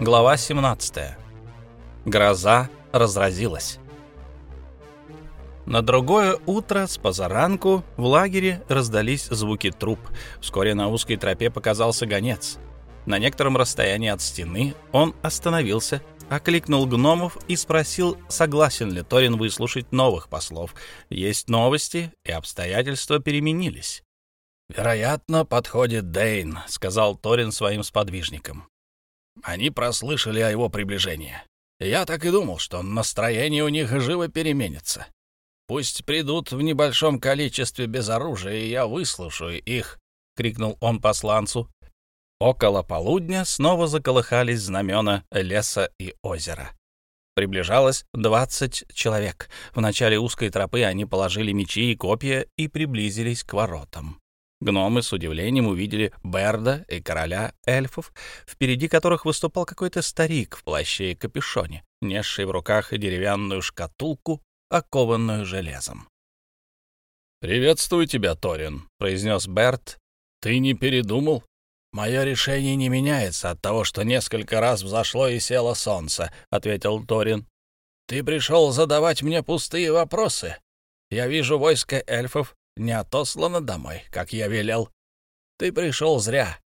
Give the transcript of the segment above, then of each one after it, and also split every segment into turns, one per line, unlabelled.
Глава 17. Гроза разразилась. На другое утро с позаранку в лагере раздались звуки труб. Вскоре на узкой тропе показался гонец. На некотором расстоянии от стены он остановился, окликнул гномов и спросил, согласен ли Торин выслушать новых послов. Есть новости, и обстоятельства переменились. «Вероятно, подходит Дейн», — сказал Торин своим сподвижникам. Они прослышали о его приближении. Я так и думал, что настроение у них живо переменится. Пусть придут в небольшом количестве без оружия, и я выслушаю их, — крикнул он посланцу. Около полудня снова заколыхались знамена леса и озера. Приближалось 20 человек. В начале узкой тропы они положили мечи и копья и приблизились к воротам. Гномы с удивлением увидели Берда и короля эльфов, впереди которых выступал какой-то старик в плаще и капюшоне, несший в руках деревянную шкатулку, окованную железом. «Приветствую тебя, Торин», — произнес Берт. «Ты не передумал?» «Мое решение не меняется от того, что несколько раз взошло и село солнце», — ответил Торин. «Ты пришел задавать мне пустые вопросы. Я вижу войско эльфов не отослана домой, как я велел. Ты пришел зря.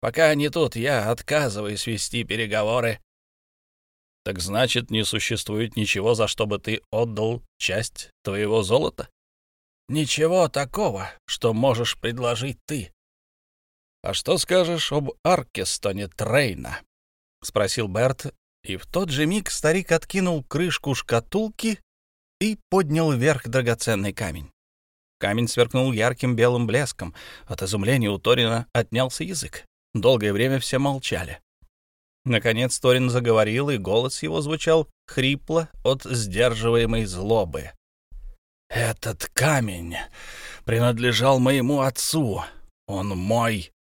Пока они тут, я отказываюсь вести переговоры. Так значит, не существует ничего, за что бы ты отдал часть твоего золота? Ничего такого, что можешь предложить ты. А что скажешь об Аркестоне Трейна? Спросил Берт, и в тот же миг старик откинул крышку шкатулки и поднял вверх драгоценный камень. Камень сверкнул ярким белым блеском. От изумления у Торина отнялся язык. Долгое время все молчали. Наконец Торин заговорил, и голос его звучал хрипло от сдерживаемой злобы. «Этот камень принадлежал моему отцу. Он мой.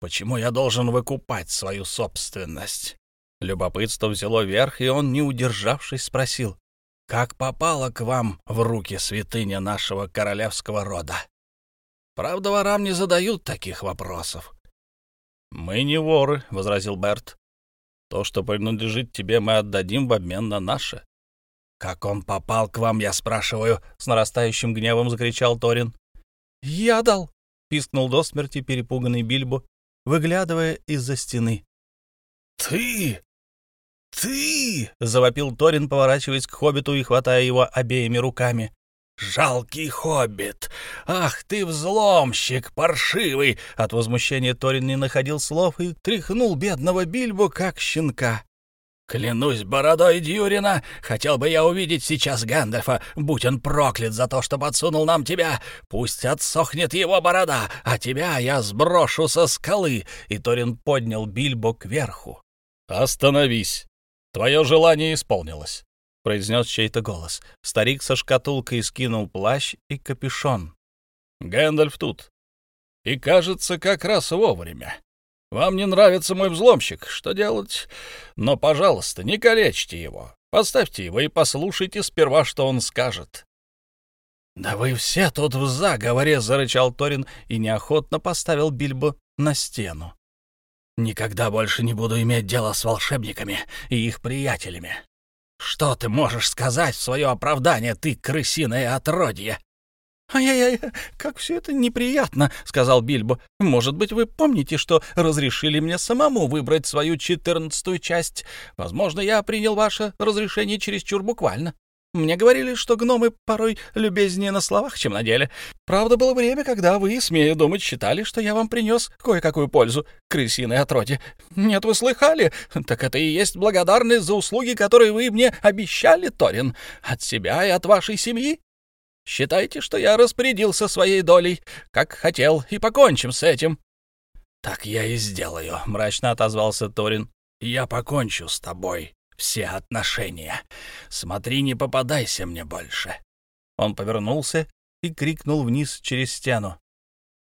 Почему я должен выкупать свою собственность?» Любопытство взяло верх, и он, не удержавшись, спросил как попало к вам в руки святыня нашего королевского рода. Правда, ворам не задают таких вопросов». «Мы не воры», — возразил Берт. «То, что принадлежит тебе, мы отдадим в обмен на наше». «Как он попал к вам, я спрашиваю», — с нарастающим гневом закричал Торин. «Я дал», — пискнул до смерти перепуганный Бильбо, выглядывая из-за стены. «Ты!» «Ты!» — завопил Торин, поворачиваясь к хоббиту и хватая его обеими руками. «Жалкий хоббит! Ах ты взломщик паршивый!» От возмущения Торин не находил слов и тряхнул бедного Бильбу, как щенка. «Клянусь бородой Дьюрина, хотел бы я увидеть сейчас Гэндальфа, будь он проклят за то, что подсунул нам тебя. Пусть отсохнет его борода, а тебя я сброшу со скалы!» И Торин поднял Бильбо кверху. «Остановись!» «Твое желание исполнилось», — произнес чей-то голос. Старик со шкатулкой скинул плащ и капюшон. «Гэндальф тут. И кажется, как раз вовремя. Вам не нравится мой взломщик, что делать? Но, пожалуйста, не калечьте его. Поставьте его и послушайте сперва, что он скажет». «Да вы все тут в заговоре!» — зарычал Торин и неохотно поставил Бильбо на стену. Никогда больше не буду иметь дело с волшебниками и их приятелями. Что ты можешь сказать в свое оправдание, ты крысиное отродье?» «Ай-яй-яй, как все это неприятно», — сказал Бильбо. «Может быть, вы помните, что разрешили мне самому выбрать свою четырнадцатую часть? Возможно, я принял ваше разрешение чересчур буквально». Мне говорили, что гномы порой любезнее на словах, чем на деле. Правда, было время, когда вы, смею думать, считали, что я вам принес кое-какую пользу. Крысиной отроде. Нет, вы слыхали? Так это и есть благодарность за услуги, которые вы мне обещали, Торин. От себя и от вашей семьи. Считайте, что я распорядился своей долей, как хотел, и покончим с этим». «Так я и сделаю», — мрачно отозвался Торин. «Я покончу с тобой» все отношения. Смотри, не попадайся мне больше». Он повернулся и крикнул вниз через стену.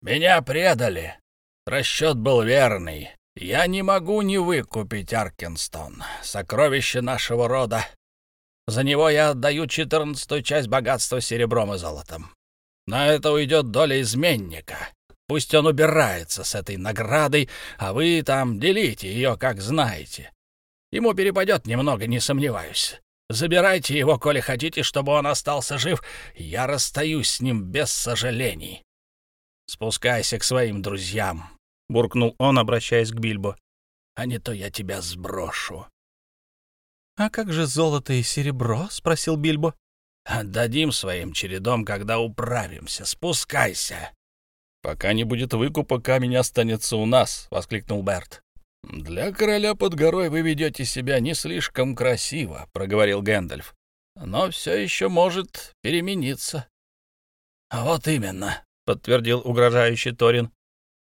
«Меня предали. Расчет был верный. Я не могу не выкупить Аркинстон, сокровище нашего рода. За него я отдаю четырнадцатую часть богатства серебром и золотом. На это уйдет доля изменника. Пусть он убирается с этой наградой, а вы там делите ее, как знаете.
Ему перепадет немного, не сомневаюсь. Забирайте его, коли хотите, чтобы он остался жив. Я расстаюсь с ним без сожалений. Спускайся к своим друзьям, — буркнул он, обращаясь к Бильбо. А не то я тебя сброшу.
«А как же золото и серебро?» — спросил Бильбо.
«Отдадим своим чередом, когда управимся. Спускайся!»
«Пока не будет выкупа, камень останется у нас!» — воскликнул Берт.
«Для короля под горой вы ведете себя не слишком красиво», — проговорил Гэндальф. «Но все еще может перемениться».
«Вот именно», — подтвердил угрожающий Торин.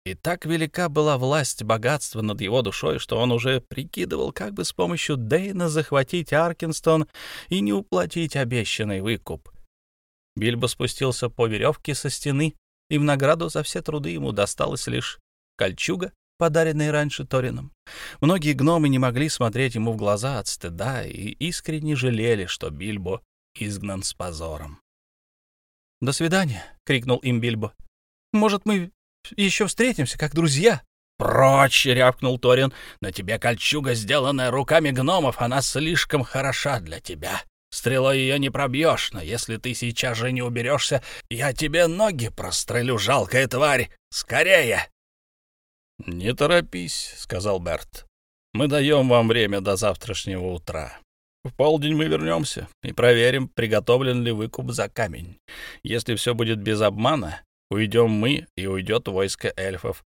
И так велика была власть богатства над его душой, что он уже прикидывал, как бы с помощью Дейна захватить Аркинстон и не уплатить обещанный выкуп. Бильбо спустился по веревке со стены, и в награду за все труды ему досталось лишь кольчуга подаренные раньше Торином. Многие гномы не могли смотреть ему в глаза от стыда и искренне жалели, что Бильбо изгнан с позором. «До свидания!» — крикнул им Бильбо. «Может, мы еще встретимся, как друзья?»
«Прочь!» — рявкнул Торин. «На тебе кольчуга, сделанная руками гномов, она слишком хороша для тебя. Стрелой ее не пробьешь, но если ты сейчас же не уберешься, я тебе ноги прострелю, жалкая тварь! Скорее!»
«Не торопись», — сказал Берт. «Мы даем вам время до завтрашнего утра. В полдень мы вернемся и проверим, приготовлен ли выкуп за камень. Если все будет без обмана, уйдем мы и уйдет войско эльфов.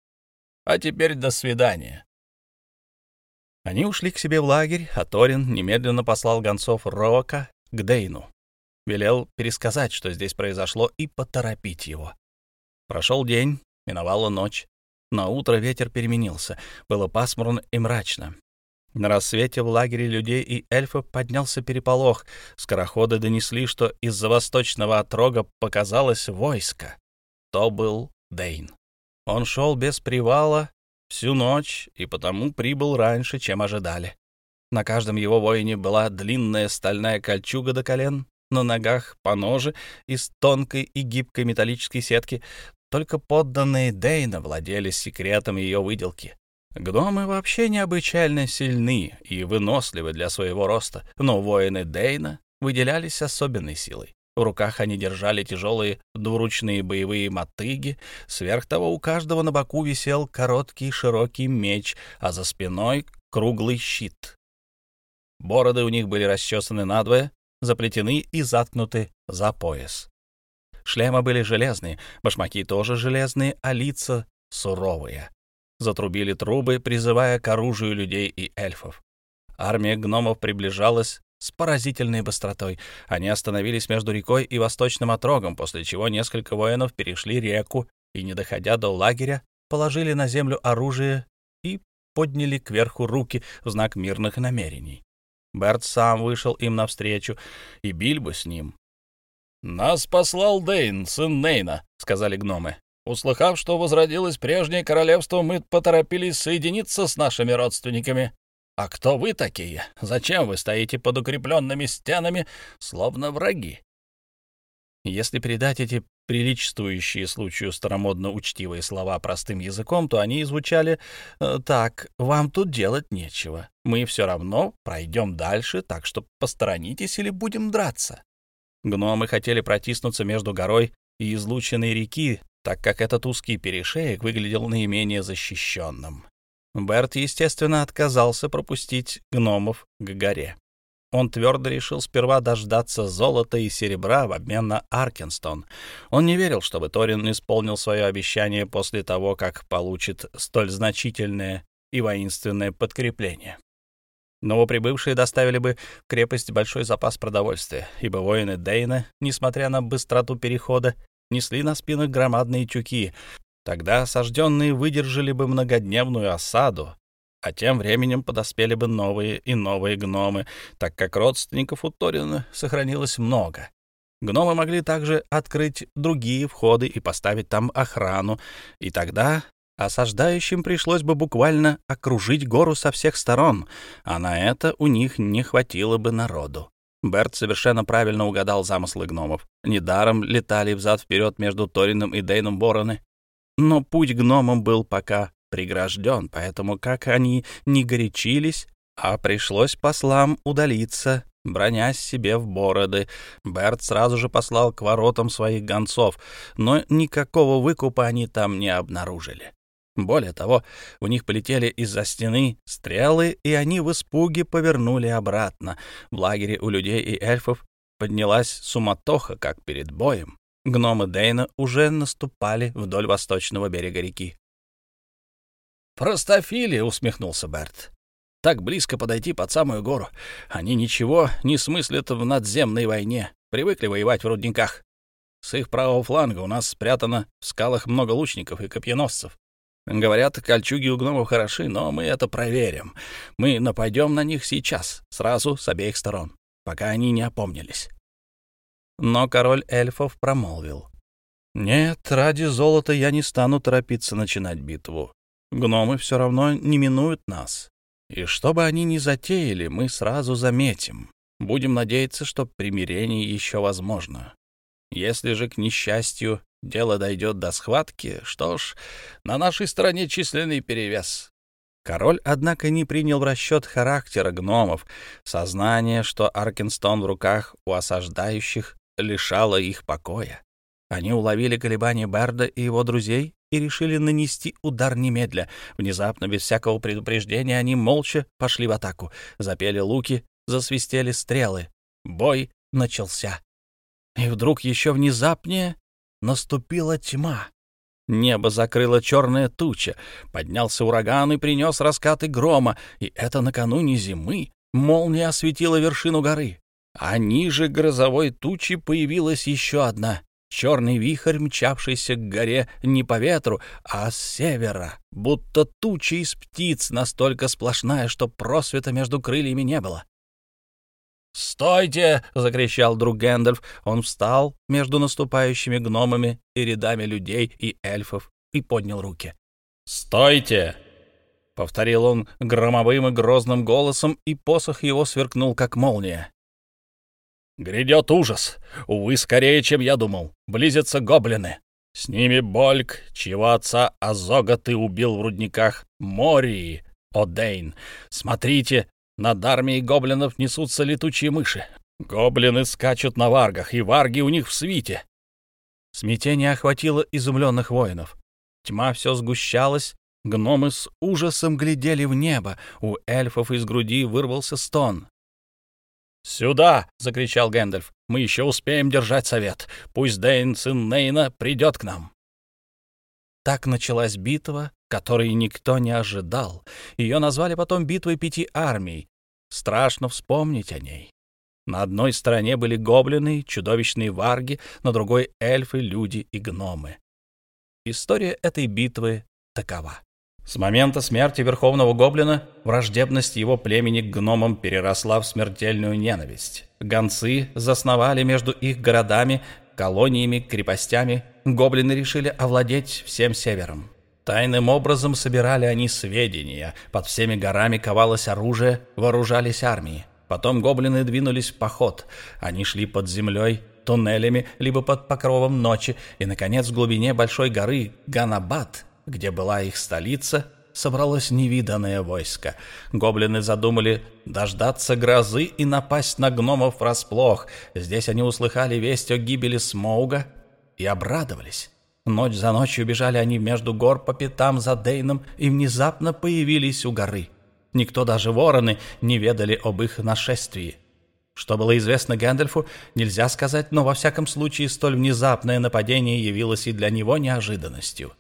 А теперь до свидания». Они ушли к себе в лагерь, а Торин немедленно послал гонцов Рока к Дейну. Велел пересказать, что здесь произошло, и поторопить его. Прошел день, миновала ночь. На утро ветер переменился, было пасмурно и мрачно. На рассвете в лагере людей и эльфов поднялся переполох. Скороходы донесли, что из-за восточного отрога показалось войско. То был Дейн. Он шел без привала всю ночь и потому прибыл раньше, чем ожидали. На каждом его воине была длинная стальная кольчуга до колен, на ногах поножи из тонкой и гибкой металлической сетки, только подданные Дейна владели секретом ее выделки. Гномы вообще необычайно сильны и выносливы для своего роста, но воины Дейна выделялись особенной силой. В руках они держали тяжелые двуручные боевые мотыги, сверх того у каждого на боку висел короткий широкий меч, а за спиной круглый щит. Бороды у них были расчесаны надвое, заплетены и заткнуты за пояс. Шлемы были железные, башмаки тоже железные, а лица суровые. Затрубили трубы, призывая к оружию людей и эльфов. Армия гномов приближалась с поразительной быстротой. Они остановились между рекой и восточным отрогом, после чего несколько воинов перешли реку и, не доходя до лагеря, положили на землю оружие и подняли кверху руки в знак мирных намерений. Берт сам вышел им навстречу, и Бильбо с ним.
«Нас послал Дейн, сын Нейна», — сказали гномы. «Услыхав, что возродилось прежнее королевство, мы поторопились соединиться с нашими родственниками. А кто вы такие? Зачем вы стоите под укрепленными стенами, словно враги?»
Если передать эти приличествующие случаю старомодно учтивые слова простым языком, то они звучали э, так «Вам тут делать нечего. Мы все равно пройдем дальше, так что посторонитесь или будем драться». Гномы хотели протиснуться между горой и излученной реки, так как этот узкий перешеек выглядел наименее защищенным. Берт, естественно, отказался пропустить гномов к горе. Он твердо решил сперва дождаться золота и серебра в обмен на Аркенстон. Он не верил, чтобы Торин исполнил свое обещание после того, как получит столь значительное и воинственное подкрепление. Новоприбывшие доставили бы в крепость большой запас продовольствия, ибо воины Дейна, несмотря на быстроту перехода, несли на спинах громадные тюки. Тогда осажденные выдержали бы многодневную осаду, а тем временем подоспели бы новые и новые гномы, так как родственников у Торина сохранилось много. Гномы могли также открыть другие входы и поставить там охрану, и тогда Осаждающим пришлось бы буквально окружить гору со всех сторон, а на это у них не хватило бы народу. Берт совершенно правильно угадал замыслы гномов. Недаром летали взад-вперед между Торином и Дейном Бороны. Но путь гномам был пока прегражден, поэтому как они не горячились, а пришлось послам удалиться, бронясь себе в бороды. Берт сразу же послал к воротам своих гонцов, но никакого выкупа они там не обнаружили. Более того, у них полетели из-за стены стрелы, и они в испуге повернули обратно. В лагере у людей и эльфов поднялась суматоха, как перед боем. Гномы Дейна уже наступали вдоль восточного берега реки.
«Простофили!» — усмехнулся Берт. «Так близко подойти под самую гору. Они ничего не смыслят в надземной войне. Привыкли воевать в рудниках. С их правого фланга у нас спрятано в скалах много лучников и копьеносцев. Говорят, кольчуги у гномов хороши, но мы это проверим. Мы нападем на них сейчас, сразу с обеих сторон, пока они не опомнились.
Но король эльфов промолвил. «Нет, ради золота я не стану торопиться начинать битву. Гномы все равно не минуют нас. И что бы они ни затеяли, мы сразу заметим. Будем надеяться, что примирение еще возможно. Если же, к несчастью, дело дойдет до схватки, что ж, на нашей стороне численный перевес. Король, однако, не принял в расчет характера гномов. Сознание, что Аркенстон в руках у осаждающих, лишало их покоя. Они уловили колебания Берда и его друзей и решили нанести удар немедля. Внезапно, без всякого предупреждения, они молча пошли в атаку. Запели луки, засвистели стрелы. Бой начался. И вдруг еще внезапнее Наступила тьма. Небо закрыло черная туча, поднялся ураган и принес раскаты грома, и это накануне зимы. Молния осветила вершину горы, а ниже грозовой тучи появилась еще одна. Черный вихрь, мчавшийся к горе не по ветру, а с севера, будто туча из птиц, настолько сплошная, что просвета между крыльями не было. «Стойте!» — закричал друг Гэндальф. Он встал между наступающими гномами и рядами людей и эльфов и поднял руки. «Стойте!» — повторил он громовым и грозным голосом, и посох его сверкнул, как молния. «Грядет ужас! Увы, скорее, чем я думал. Близятся гоблины. С ними Больк, чьего отца Азога ты убил в рудниках Мории, Одейн. Смотрите, над армией гоблинов несутся летучие мыши. Гоблины скачут на варгах, и варги у них в свите. Смятение охватило изумленных воинов. Тьма все сгущалась, гномы с ужасом глядели в небо, у эльфов из груди вырвался стон. «Сюда!» — закричал Гэндальф. «Мы еще успеем держать совет. Пусть Дэйн, сын Нейна, придет к нам!» Так началась битва, которой никто не ожидал. Ее назвали потом «Битвой пяти армий», Страшно вспомнить о ней. На одной стороне были гоблины, чудовищные варги, на другой — эльфы, люди и гномы. История этой битвы такова. С момента смерти Верховного Гоблина враждебность его племени к гномам переросла в смертельную ненависть. Гонцы засновали между их городами, колониями, крепостями. Гоблины решили овладеть всем севером тайным образом собирали они сведения. Под всеми горами ковалось оружие, вооружались армии. Потом гоблины двинулись в поход. Они шли под землей, туннелями, либо под покровом ночи. И, наконец, в глубине большой горы Ганабат, где была их столица, собралось невиданное войско. Гоблины задумали дождаться грозы и напасть на гномов врасплох. Здесь они услыхали весть о гибели Смоуга и обрадовались. Ночь за ночью бежали они между гор по пятам за Дейном и внезапно появились у горы. Никто, даже вороны, не ведали об их нашествии. Что было известно Гэндальфу, нельзя сказать, но во всяком случае столь внезапное нападение явилось и для него неожиданностью.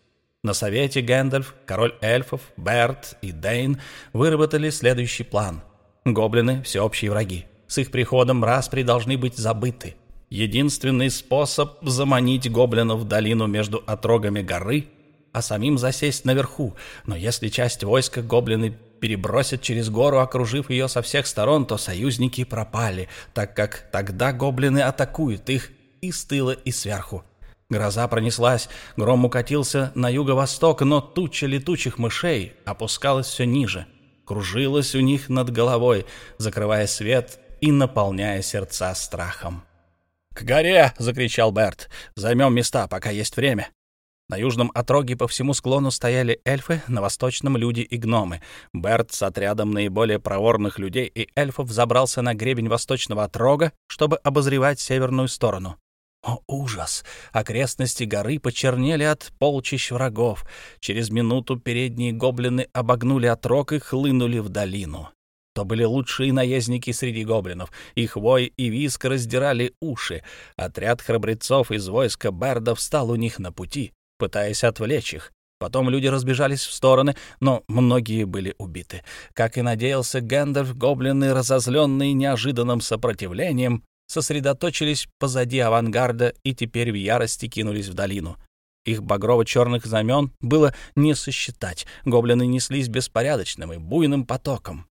На совете Гэндальф, король эльфов, Берт и Дейн выработали следующий план. Гоблины — всеобщие враги. С их приходом распри должны быть забыты — Единственный способ заманить гоблинов в долину между отрогами горы, а самим засесть наверху. Но если часть войска гоблины перебросят через гору, окружив ее со всех сторон, то союзники пропали, так как тогда гоблины атакуют их и с тыла, и сверху. Гроза пронеслась, гром укатился на юго-восток, но туча летучих мышей опускалась все ниже, кружилась у них над головой, закрывая свет и наполняя сердца страхом. «К горе!» — закричал Берт. «Займем места, пока есть время». На южном отроге по всему склону стояли эльфы, на восточном — люди и гномы. Берт с отрядом наиболее проворных людей и эльфов забрался на гребень восточного отрога, чтобы обозревать северную сторону. О, ужас! Окрестности горы почернели от полчищ врагов. Через минуту передние гоблины обогнули отрог и хлынули в долину. То были лучшие наездники среди гоблинов. Их вой и виск раздирали уши. Отряд храбрецов из войска бардов встал у них на пути, пытаясь отвлечь их. Потом люди разбежались в стороны, но многие были убиты. Как и надеялся Гэндальф, гоблины, разозленные неожиданным сопротивлением, сосредоточились позади авангарда и теперь в ярости кинулись в долину. Их багрово-черных знамен было не сосчитать. Гоблины неслись беспорядочным и буйным потоком.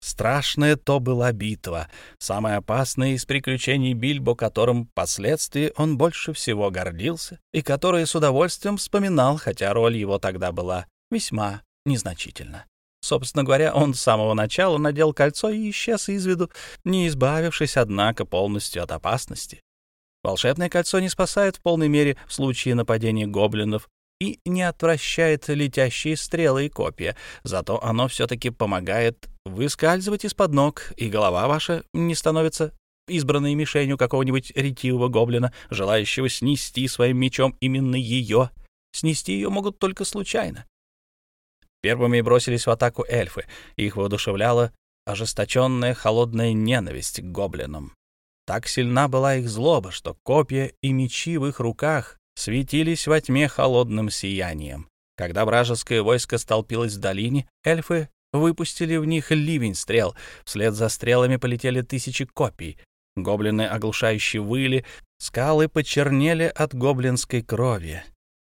Страшная то была битва, самая опасная из приключений Бильбо, которым впоследствии он больше всего гордился и которое с удовольствием вспоминал, хотя роль его тогда была весьма незначительна. Собственно говоря, он с самого начала надел кольцо и исчез из виду, не избавившись, однако, полностью от опасности. Волшебное кольцо не спасает в полной мере в случае нападения гоблинов, и не отвращает летящие стрелы и копья. Зато оно все-таки помогает выскальзывать из-под ног, и голова ваша не становится избранной мишенью какого-нибудь ретивого гоблина, желающего снести своим мечом именно ее. Снести ее могут только случайно. Первыми бросились в атаку эльфы. Их воодушевляла ожесточенная холодная ненависть к гоблинам. Так сильна была их злоба, что копья и мечи в их руках Светились во тьме холодным сиянием. Когда вражеское войско столпилось в долине, эльфы выпустили в них ливень стрел. Вслед за стрелами полетели тысячи копий. Гоблины оглушающе выли, скалы почернели от гоблинской крови.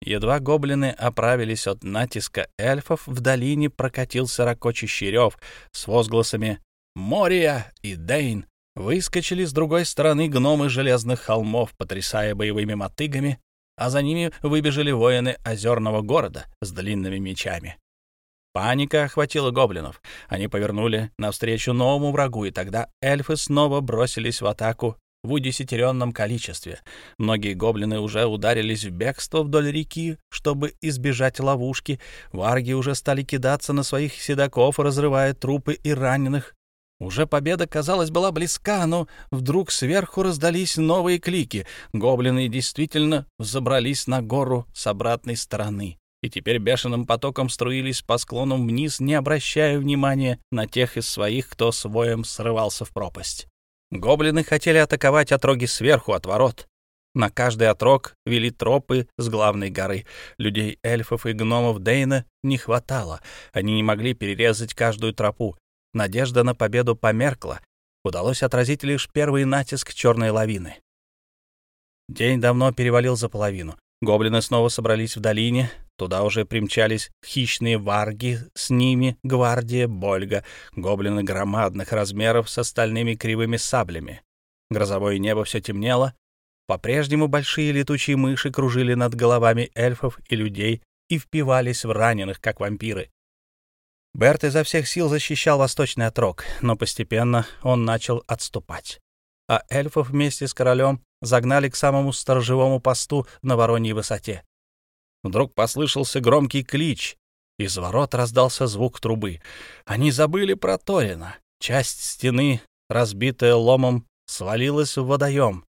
Едва гоблины оправились от натиска эльфов, в долине прокатился ракочащий рев с возгласами «Мория» и «Дейн». Выскочили с другой стороны гномы железных холмов, потрясая боевыми мотыгами, а за ними выбежали воины озерного города с длинными мечами. Паника охватила гоблинов. Они повернули навстречу новому врагу, и тогда эльфы снова бросились в атаку в удесятеренном количестве. Многие гоблины уже ударились в бегство вдоль реки, чтобы избежать ловушки. Варги уже стали кидаться на своих седаков, разрывая трупы и раненых. Уже победа, казалось, была близка, но вдруг сверху раздались новые клики. Гоблины действительно забрались на гору с обратной стороны и теперь бешеным потоком струились по склонам вниз, не обращая внимания на тех из своих, кто с воем срывался в пропасть. Гоблины хотели атаковать отроги сверху от ворот. На каждый отрог вели тропы с главной горы. Людей, эльфов и гномов Дейна не хватало. Они не могли перерезать каждую тропу. Надежда на победу померкла. Удалось отразить лишь первый натиск черной лавины. День давно перевалил за половину. Гоблины снова собрались в долине. Туда уже примчались хищные варги, с ними гвардия, больга, гоблины громадных размеров с остальными кривыми саблями. Грозовое небо все темнело. По-прежнему большие летучие мыши кружили над головами эльфов и людей и впивались в раненых, как вампиры. Берт изо всех сил защищал восточный отрог, но постепенно он начал отступать. А эльфов вместе с королем загнали к самому сторожевому посту на Вороньей высоте. Вдруг послышался громкий клич. Из ворот раздался звук трубы. Они забыли про Торина. Часть стены, разбитая ломом, свалилась в водоем.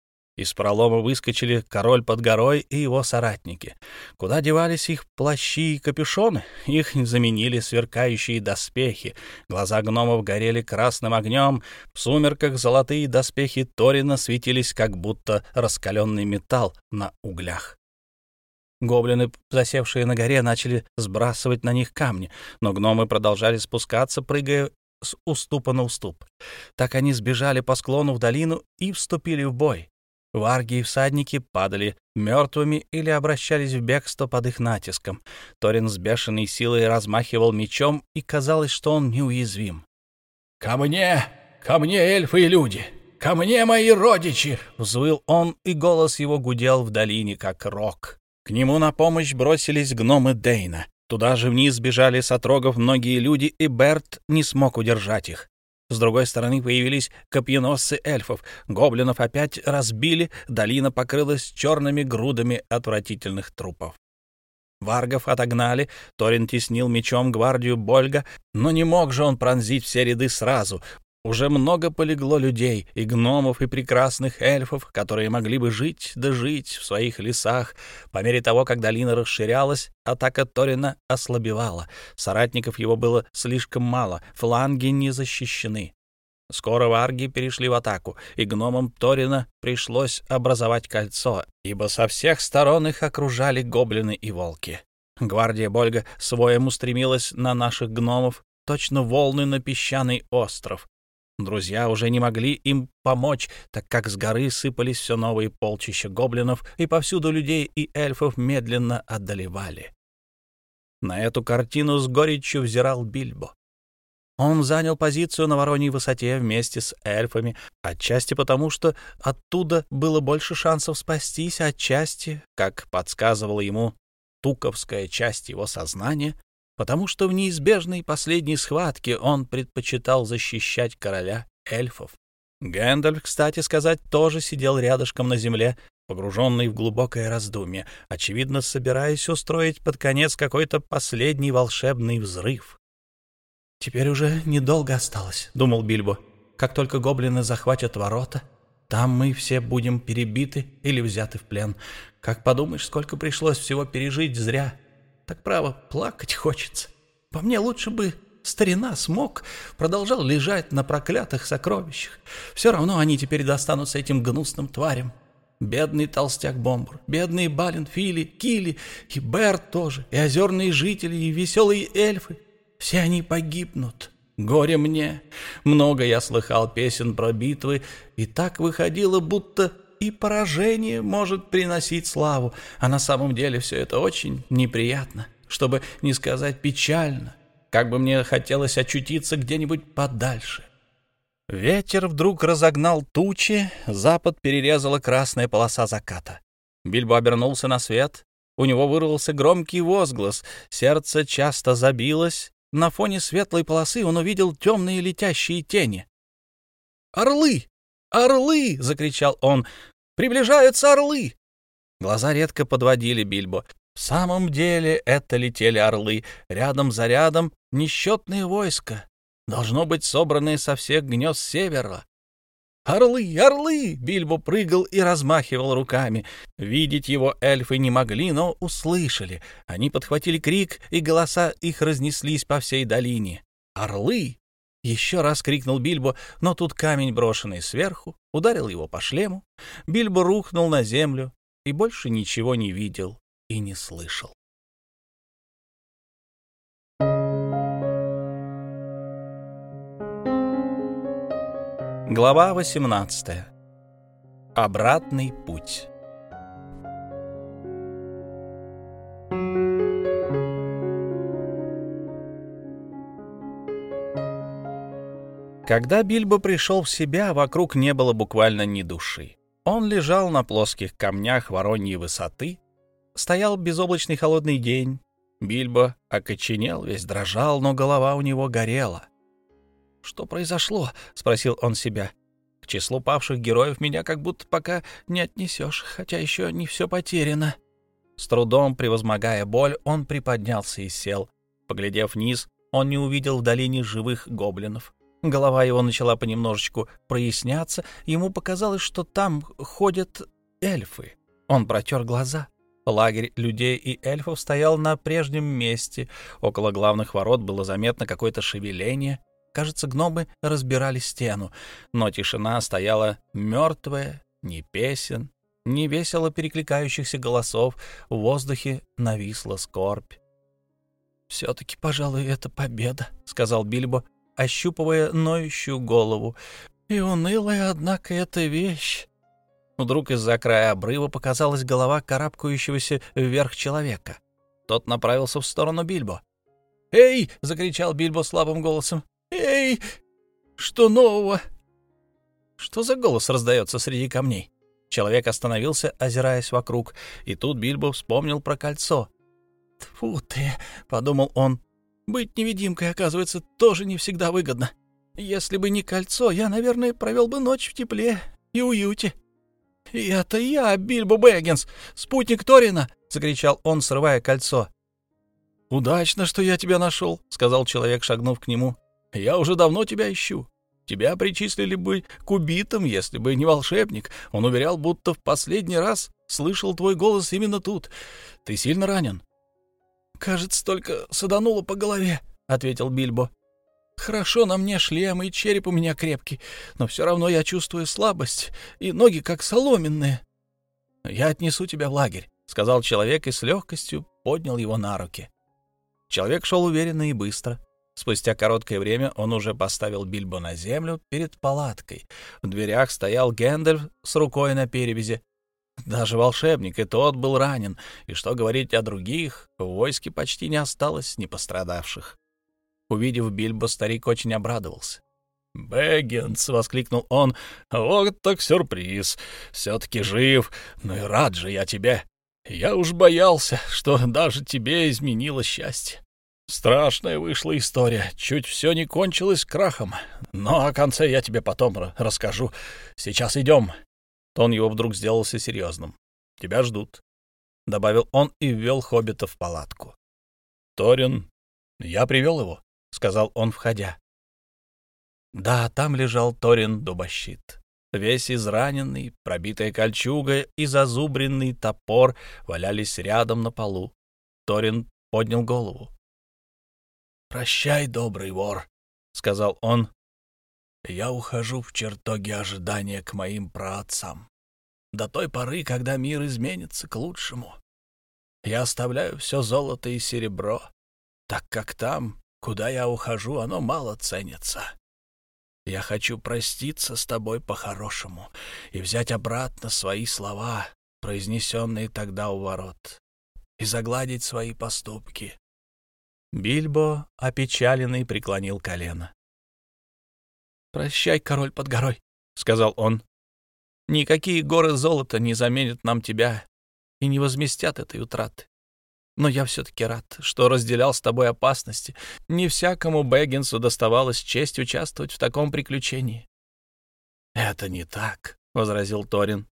Из пролома выскочили король под горой и его соратники. Куда девались их плащи и капюшоны? Их заменили сверкающие доспехи. Глаза гномов горели красным огнем. В сумерках золотые доспехи Торина светились, как будто раскаленный металл на углях. Гоблины, засевшие на горе, начали сбрасывать на них камни, но гномы продолжали спускаться, прыгая с уступа на уступ. Так они сбежали по склону в долину и вступили в бой. Варги и всадники падали мертвыми или обращались в бегство под их натиском. Торин с бешеной силой размахивал мечом, и казалось, что он неуязвим.
«Ко мне! Ко мне, эльфы и люди! Ко мне, мои родичи!»
— взвыл он, и голос его гудел в долине, как рок. К нему на помощь бросились гномы Дейна. Туда же вниз бежали сотрогов многие люди, и Берт не смог удержать их. С другой стороны появились копьеносцы эльфов. Гоблинов опять разбили, долина покрылась черными грудами отвратительных трупов. Варгов отогнали, Торин теснил мечом гвардию Больга, но не мог же он пронзить все ряды сразу. Уже много полегло людей, и гномов, и прекрасных эльфов, которые могли бы жить да жить в своих лесах. По мере того, как долина расширялась, атака Торина ослабевала. Соратников его было слишком мало, фланги не защищены. Скоро варги перешли в атаку, и гномам Торина пришлось образовать кольцо, ибо со всех сторон их окружали гоблины и волки. Гвардия Больга своему стремилась на наших гномов, точно волны на песчаный остров. Друзья уже не могли им помочь, так как с горы сыпались все новые полчища гоблинов, и повсюду людей и эльфов медленно одолевали. На эту картину с горечью взирал Бильбо. Он занял позицию на Вороньей высоте вместе с эльфами, отчасти потому, что оттуда было больше шансов спастись, отчасти, как подсказывала ему туковская часть его сознания, потому что в неизбежной последней схватке он предпочитал защищать короля эльфов. Гэндальф, кстати сказать, тоже сидел рядышком на земле, погруженный в глубокое раздумье, очевидно, собираясь устроить под конец какой-то последний волшебный взрыв. «Теперь уже недолго осталось», — думал Бильбо. «Как только гоблины захватят ворота, там мы все будем перебиты или взяты в плен. Как подумаешь, сколько пришлось всего пережить зря». Так право, плакать хочется. По мне лучше бы старина смог, продолжал лежать на проклятых сокровищах. Все равно они теперь достанутся этим гнусным тварям. Бедный толстяк Бомбур, бедные Балин, Фили, Кили и Берт тоже, и озерные жители, и веселые эльфы. Все они погибнут. Горе мне! Много я слыхал песен про битвы, и так выходило, будто и поражение может приносить славу, а на самом деле все это очень неприятно, чтобы не сказать печально, как бы мне хотелось очутиться где-нибудь подальше. Ветер вдруг разогнал тучи, запад перерезала красная полоса заката. Бильбо обернулся на свет, у него вырвался громкий возглас, сердце часто забилось, на фоне светлой полосы он увидел темные летящие тени. «Орлы!» «Орлы!» — закричал он. «Приближаются орлы!» Глаза редко подводили Бильбо. В самом деле это летели орлы, рядом за рядом несчетные войска, должно быть собранные со всех гнезд севера. «Орлы! Орлы!» — Бильбо прыгал и размахивал руками. Видеть его эльфы не могли, но услышали. Они подхватили крик, и голоса их разнеслись по всей долине. «Орлы! Еще раз крикнул Бильбо, но тут камень, брошенный сверху, ударил его по шлему. Бильбо рухнул на землю и больше ничего не видел и не слышал. Глава 18. Обратный путь. Когда Бильбо пришел в себя, вокруг не было буквально ни души. Он лежал на плоских камнях вороньей высоты, стоял безоблачный холодный день. Бильбо окоченел, весь дрожал, но голова у него горела. «Что произошло?» — спросил он себя. «К числу павших героев меня как будто пока не отнесешь, хотя еще не все потеряно». С трудом превозмогая боль, он приподнялся и сел. Поглядев вниз, он не увидел в долине живых гоблинов. Голова его начала понемножечку проясняться, ему показалось, что там ходят эльфы. Он протер глаза. Лагерь людей и эльфов стоял на прежнем месте. Около главных ворот было заметно какое-то шевеление. Кажется, гномы разбирали стену, но тишина стояла мертвая, ни песен, ни весело перекликающихся голосов. В воздухе нависла скорбь. «Все-таки, пожалуй, это победа», — сказал Бильбо, ощупывая ноющую голову. И унылая, однако, эта вещь. Вдруг из-за края обрыва показалась голова карабкающегося вверх человека. Тот направился в сторону Бильбо. «Эй!» — закричал Бильбо слабым голосом. «Эй! Что нового?» Что за голос раздается среди камней? Человек остановился, озираясь вокруг, и тут Бильбо вспомнил про кольцо. «Тьфу ты!» — подумал он. Быть невидимкой оказывается тоже не всегда выгодно. Если бы не кольцо, я, наверное, провел бы ночь в тепле и уюте. И это я, Бильбо Бэггинс, спутник Торина!» — закричал он, срывая кольцо. «Удачно, что я тебя нашел», — сказал человек, шагнув к нему. «Я уже давно тебя ищу. Тебя причислили бы к убитым, если бы не волшебник. Он уверял, будто в последний раз слышал твой голос именно тут. Ты сильно ранен. «Кажется, только садануло по голове», — ответил Бильбо. «Хорошо на мне шлем, и а череп у меня крепкий, но все равно я чувствую слабость, и ноги как соломенные». «Я отнесу тебя в лагерь», — сказал человек и с легкостью поднял его на руки. Человек шел уверенно и быстро. Спустя короткое время он уже поставил Бильбо на землю перед палаткой. В дверях стоял Гендальф с рукой на перевязи. Даже волшебник и тот был ранен, и что говорить о других, в войске почти не осталось не пострадавших. Увидев Бильбо, старик очень обрадовался. «Бэггинс!» — воскликнул он. «Вот так сюрприз! Все-таки жив! Ну и рад же я тебе! Я уж боялся, что даже тебе изменило счастье!» Страшная вышла история. Чуть все не кончилось крахом. Но о конце я тебе потом расскажу. Сейчас идем. Тон его вдруг сделался серьезным. «Тебя ждут», — добавил он и ввел хоббита в палатку. «Торин, я привел его», — сказал он, входя. Да, там лежал Торин Дубощит. Весь израненный, пробитая кольчуга и зазубренный топор валялись рядом на полу. Торин поднял голову. «Прощай, добрый вор», — сказал он, я ухожу в чертоги ожидания к моим праотцам. До той поры, когда мир изменится к лучшему. Я оставляю все золото и серебро, так как там, куда я ухожу, оно мало ценится. Я хочу проститься с тобой по-хорошему и взять обратно свои слова, произнесенные тогда у ворот, и загладить свои поступки. Бильбо, опечаленный, преклонил колено. «Прощай, король под горой», — сказал он. «Никакие горы золота не заменят нам тебя и не возместят этой утраты. Но я все-таки рад, что разделял с тобой опасности. Не всякому Бэггинсу доставалась честь участвовать в таком приключении». «Это не так», — возразил Торин.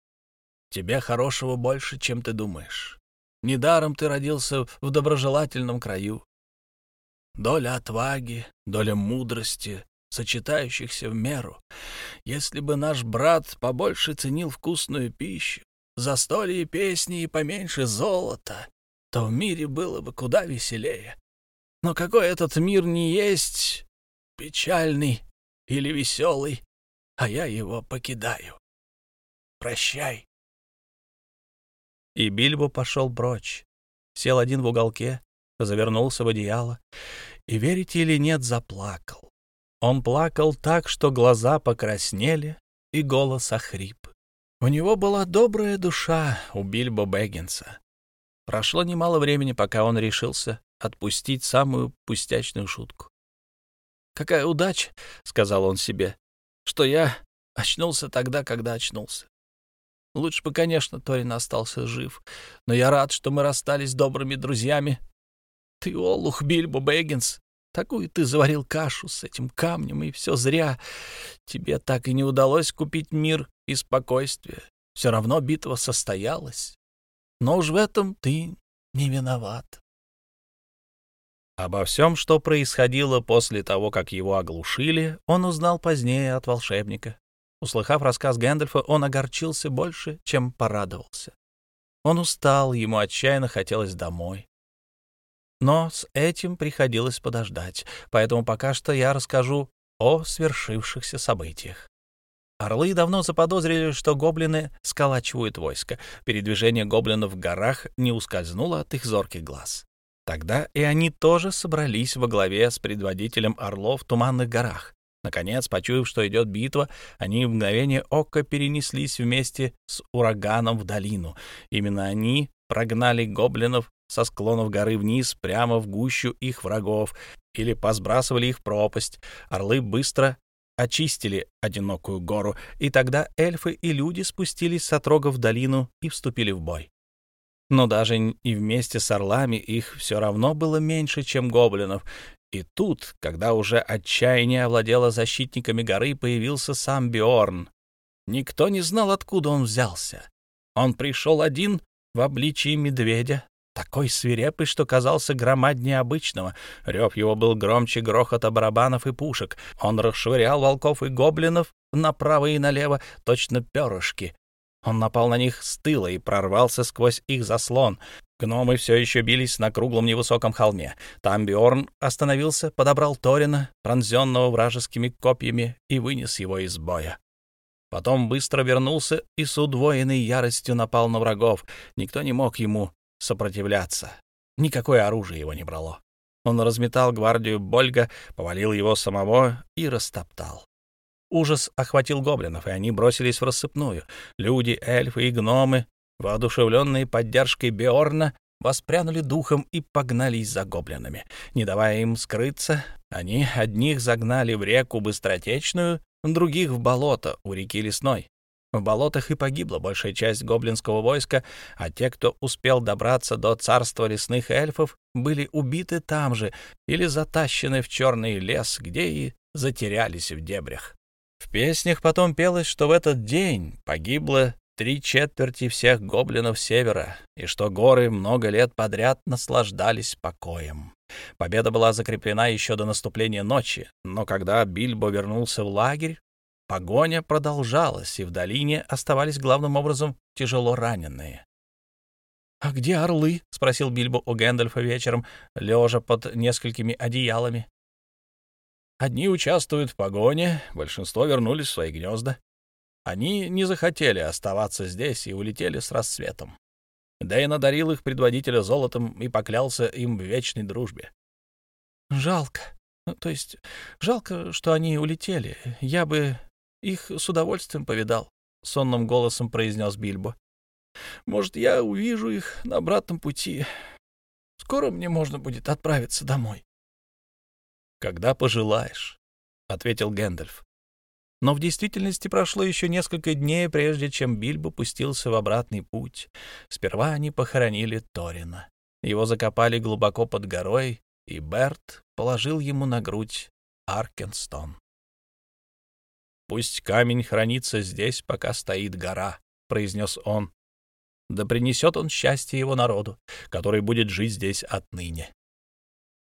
«Тебе хорошего больше, чем ты думаешь. Недаром ты родился в доброжелательном краю. Доля отваги, доля мудрости, сочетающихся в меру. Если бы наш брат побольше ценил вкусную пищу, застолье песни и поменьше золота, то в мире было бы куда веселее. Но какой этот мир не есть, печальный или веселый, а я его покидаю. Прощай. И Бильбо пошел прочь, сел один в уголке, завернулся в одеяло и, верите или нет, заплакал. Он плакал так, что глаза покраснели, и голос охрип. У него была добрая душа у Бильбо Бэггинса. Прошло немало времени, пока он решился отпустить самую пустячную шутку. «Какая удача!» — сказал он себе, — «что я очнулся тогда, когда очнулся. Лучше бы, конечно, Торин остался жив, но я рад, что мы расстались добрыми друзьями. Ты олух, Бильбо Бэггинс, Такую ты заварил кашу с этим камнем, и все зря. Тебе так и не удалось купить мир и спокойствие. Все равно битва состоялась. Но уж в этом ты не виноват. Обо всем, что происходило после того, как его оглушили, он узнал позднее от волшебника. Услыхав рассказ Гэндальфа, он огорчился больше, чем порадовался. Он устал, ему отчаянно хотелось домой. Но с этим приходилось подождать, поэтому пока что я расскажу о свершившихся событиях. Орлы давно заподозрили, что гоблины сколачивают войско. Передвижение гоблинов в горах не ускользнуло от их зорких глаз. Тогда и они тоже собрались во главе с предводителем орлов в Туманных горах. Наконец, почуяв, что идет битва, они в мгновение ока перенеслись вместе с ураганом в долину. Именно они прогнали гоблинов со склонов горы вниз прямо в гущу их врагов или посбрасывали их в пропасть. Орлы быстро очистили одинокую гору, и тогда эльфы и люди спустились с отрога в долину и вступили в бой. Но даже и вместе с орлами их все равно было меньше, чем гоблинов. И тут, когда уже отчаяние овладело защитниками горы, появился сам Биорн. Никто не знал, откуда он взялся. Он пришел один в обличии медведя, такой свирепый, что казался громаднее обычного. Рёв его был громче грохота барабанов и пушек. Он расшвырял волков и гоблинов направо и налево, точно перышки. Он напал на них с тыла и прорвался сквозь их заслон. Гномы все еще бились на круглом невысоком холме. Там Биорн остановился, подобрал Торина, пронзенного вражескими копьями, и вынес его из боя. Потом быстро вернулся и с удвоенной яростью напал на врагов. Никто не мог ему сопротивляться. Никакое оружие его не брало. Он разметал гвардию Больга, повалил его самого и растоптал. Ужас охватил гоблинов, и они бросились в рассыпную. Люди, эльфы и гномы, воодушевленные поддержкой Беорна, воспрянули духом и погнались за гоблинами. Не давая им скрыться, они одних загнали в реку быстротечную, других в болото у реки Лесной. В болотах и погибла большая часть гоблинского войска, а те, кто успел добраться до царства лесных эльфов, были убиты там же или затащены в черный лес, где и затерялись в дебрях. В песнях потом пелось, что в этот день погибло три четверти всех гоблинов Севера, и что горы много лет подряд наслаждались покоем. Победа была закреплена еще до наступления ночи, но когда Бильбо вернулся в лагерь, погоня продолжалась, и в долине оставались главным образом тяжело раненые. «А где орлы?» — спросил Бильбо у Гэндальфа вечером, лежа под несколькими одеялами. «Одни участвуют в погоне, большинство вернулись в свои гнезда. Они не захотели оставаться здесь и улетели с рассветом. Дэй надарил их предводителя золотом и поклялся им в вечной дружбе. «Жалко. То есть, жалко, что они улетели. Я бы их с удовольствием повидал», — сонным голосом произнес Бильбо. «Может, я увижу их на обратном пути. Скоро мне можно будет отправиться домой». «Когда пожелаешь», — ответил Гэндальф. Но в действительности прошло еще несколько дней, прежде чем Бильбо пустился в обратный путь. Сперва они похоронили Торина. Его закопали глубоко под горой, и Берт положил ему на грудь Аркенстон. «Пусть камень хранится здесь, пока стоит гора», — произнес он. «Да принесет он счастье его народу, который будет жить здесь отныне».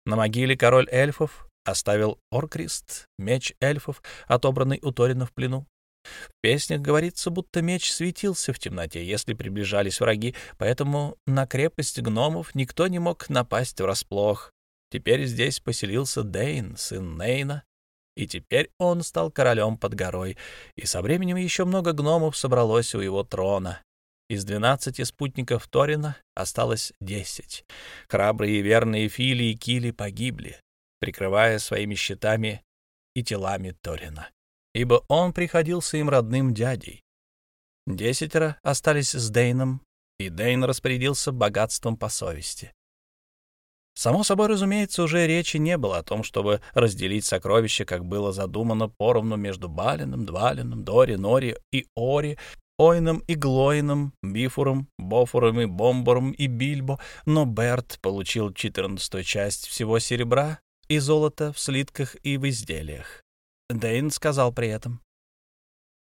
На могиле король эльфов оставил Оркрист, меч эльфов, отобранный у Торина в плену. В песнях говорится, будто меч светился в темноте, если приближались враги, поэтому на крепость гномов никто не мог напасть врасплох. Теперь здесь поселился Дейн, сын Нейна, и теперь он стал королем под горой, и со временем еще много гномов собралось у его трона. Из двенадцати спутников Торина осталось десять. Храбрые и верные Фили и Кили погибли прикрывая своими щитами и телами Торина. Ибо он приходился им родным дядей. Десятеро остались с Дейном, и Дейн распорядился богатством по совести. Само собой, разумеется, уже речи не было о том, чтобы разделить сокровища, как было задумано поровну между Балином, Двалином, Дори, Нори и Ори, Ойном и Глоином, Бифуром, Бофуром и Бомбором и Бильбо, но Берт получил четырнадцатую часть всего серебра, и золото в слитках и в изделиях. Дейн сказал при этом.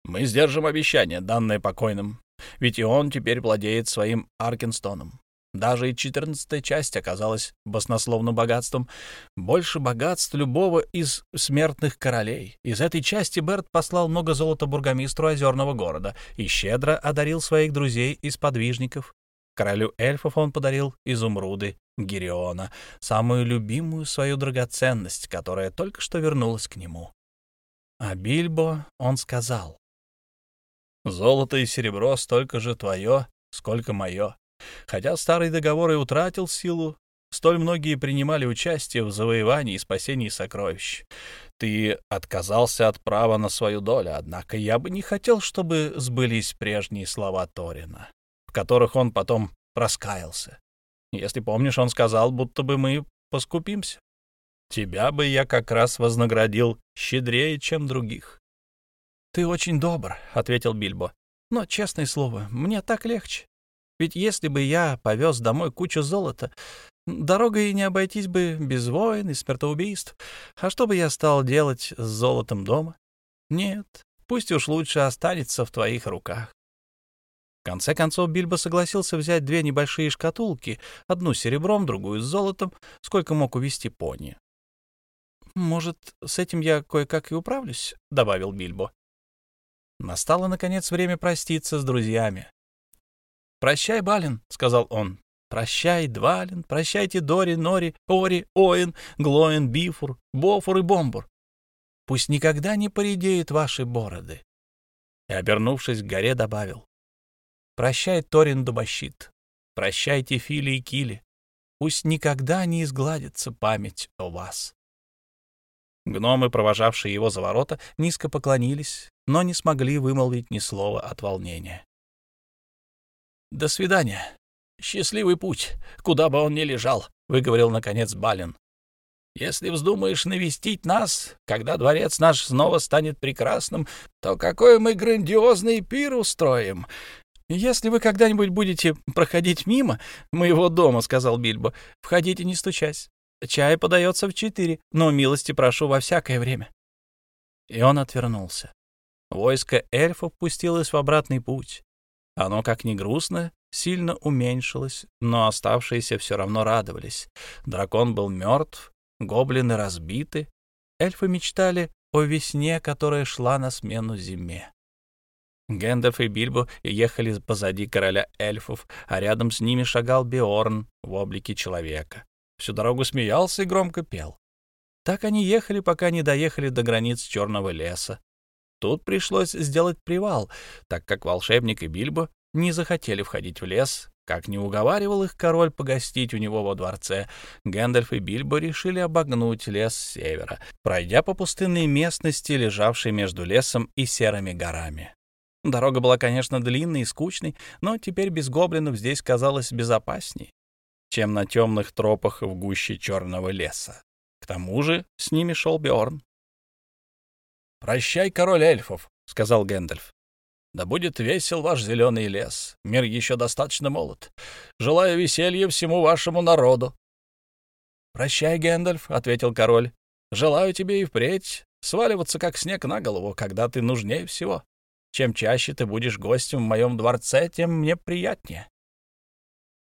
«Мы сдержим обещание, данное покойным, ведь и он теперь владеет своим Аркенстоном. Даже и четырнадцатая часть оказалась баснословным богатством, больше богатств любого из смертных королей. Из этой части Берт послал много золота бургомистру озерного города и щедро одарил своих друзей и сподвижников. Королю эльфов он подарил изумруды Гириона, самую любимую свою драгоценность, которая только что вернулась к нему. А Бильбо он сказал. «Золото и серебро столько же твое, сколько мое. Хотя старый договор и утратил силу, столь многие принимали участие в завоевании и спасении сокровищ. Ты отказался от права на свою долю, однако я бы не хотел, чтобы сбылись прежние слова Торина, в которых он потом раскаялся. Если помнишь, он сказал, будто бы мы поскупимся. Тебя бы я как раз вознаградил щедрее, чем других. «Ты очень добр», — ответил Бильбо. «Но, честное слово, мне так легче. Ведь если бы я повез домой кучу золота, дорогой не обойтись бы без войн и смертоубийств. А что бы я стал делать с золотом дома? Нет, пусть уж лучше останется в твоих руках конце концов, Бильбо согласился взять две небольшие шкатулки, одну с серебром, другую с золотом, сколько мог увести пони. «Может, с этим я кое-как и управлюсь?» — добавил Бильбо. Настало, наконец, время проститься с друзьями. «Прощай, Балин», — сказал он. «Прощай, Двалин, прощайте Дори, Нори, Ори, Оин, Глоин, Бифур, Бофур и Бомбур. Пусть никогда не поредеют ваши бороды». И, обернувшись к горе, добавил. Прощай, Торин Дубощит, прощайте, Фили и Кили. Пусть никогда не изгладится память о вас. Гномы, провожавшие его за ворота, низко поклонились, но не смогли вымолвить ни слова от волнения. «До свидания. Счастливый путь, куда бы он ни лежал», — выговорил, наконец, Балин. «Если вздумаешь навестить нас, когда дворец наш снова станет прекрасным, то какой мы грандиозный пир устроим! «Если вы когда-нибудь будете проходить мимо моего дома, — сказал Бильбо, — входите, не стучась. Чай подается в четыре, но милости прошу во всякое время». И он отвернулся. Войско эльфов пустилось в обратный путь. Оно, как ни грустно, сильно уменьшилось, но оставшиеся все равно радовались. Дракон был мертв, гоблины разбиты. Эльфы мечтали о весне, которая шла на смену зиме. Гэндальф и Бильбо ехали позади короля эльфов, а рядом с ними шагал Биорн в облике человека. Всю дорогу смеялся и громко пел. Так они ехали, пока не доехали до границ Черного леса. Тут пришлось сделать привал, так как волшебник и Бильбо не захотели входить в лес, как не уговаривал их король погостить у него во дворце, Гэндальф и Бильбо решили обогнуть лес севера, пройдя по пустынной местности, лежавшей между лесом и серыми горами. Дорога была, конечно, длинной и скучной, но теперь без гоблинов здесь казалось безопасней, чем на темных тропах в гуще черного леса. К тому же с ними шел Биорн. «Прощай, король эльфов», — сказал Гэндальф. «Да будет весел ваш зеленый лес. Мир еще достаточно молод. Желаю веселья всему вашему народу». «Прощай, Гэндальф», — ответил король. «Желаю тебе и впредь сваливаться, как снег на голову, когда ты нужнее всего». Чем чаще ты будешь гостем в моем дворце, тем мне приятнее».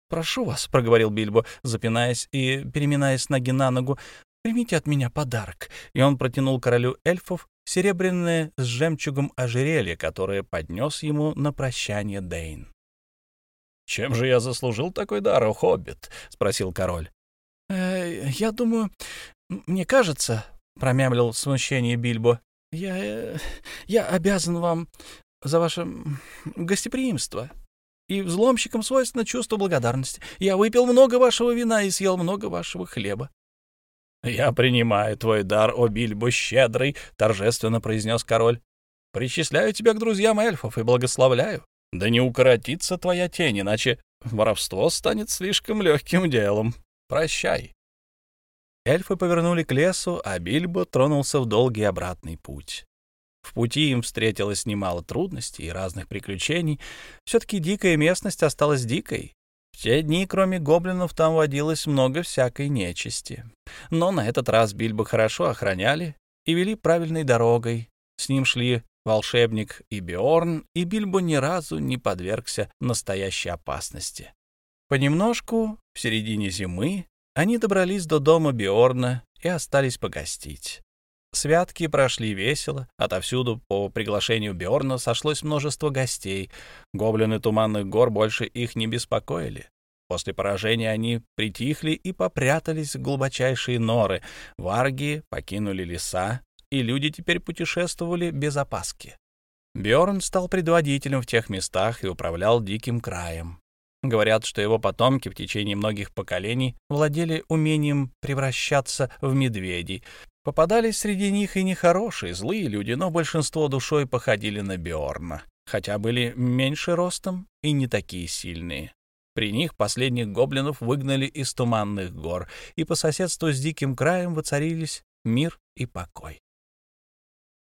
«Прошу вас», — проговорил Бильбо, запинаясь и переминаясь ноги на ногу, «примите от меня подарок». И он протянул королю эльфов серебряное с жемчугом ожерелье, которое поднес ему на прощание Дейн. «Чем же я заслужил такой дар, о хоббит?» — спросил король. «Э, «Я думаю, мне кажется», — промямлил в смущении Бильбо, я, я обязан вам за ваше гостеприимство. И взломщиком свойственно чувство благодарности. Я выпил много вашего вина и съел много вашего хлеба. — Я принимаю твой дар, о Бильбо щедрый, — торжественно произнес король. — Причисляю тебя к друзьям эльфов и благословляю. Да не укоротится твоя тень, иначе воровство станет слишком легким делом. Прощай эльфы повернули к лесу, а Бильбо тронулся в долгий обратный путь. В пути им встретилось немало трудностей и разных приключений. Все-таки дикая местность осталась дикой. В те дни, кроме гоблинов, там водилось много всякой нечисти. Но на этот раз Бильбо хорошо охраняли и вели правильной дорогой. С ним шли волшебник и Биорн, и Бильбо ни разу не подвергся настоящей опасности. Понемножку, в середине зимы, они добрались до дома Биорна и остались погостить. Святки прошли весело, отовсюду по приглашению Биорна сошлось множество гостей. Гоблины Туманных гор больше их не беспокоили. После поражения они притихли и попрятались в глубочайшие норы. Варги покинули леса, и люди теперь путешествовали без опаски. Бьорн стал предводителем в тех местах и управлял диким краем. Говорят, что его потомки в течение многих поколений владели умением превращаться в медведей. Попадались среди них и нехорошие, злые люди, но большинство душой походили на Биорна, хотя были меньше ростом и не такие сильные. При них последних гоблинов выгнали из туманных гор, и по соседству с диким краем воцарились мир и покой.